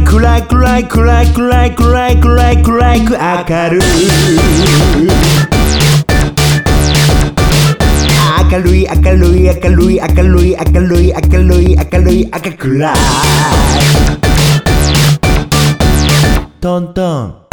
い暗い暗い暗い暗い暗い暗い明るい。明るい明るい明るい明るい明るい明るい明るい赤暗い。トントン。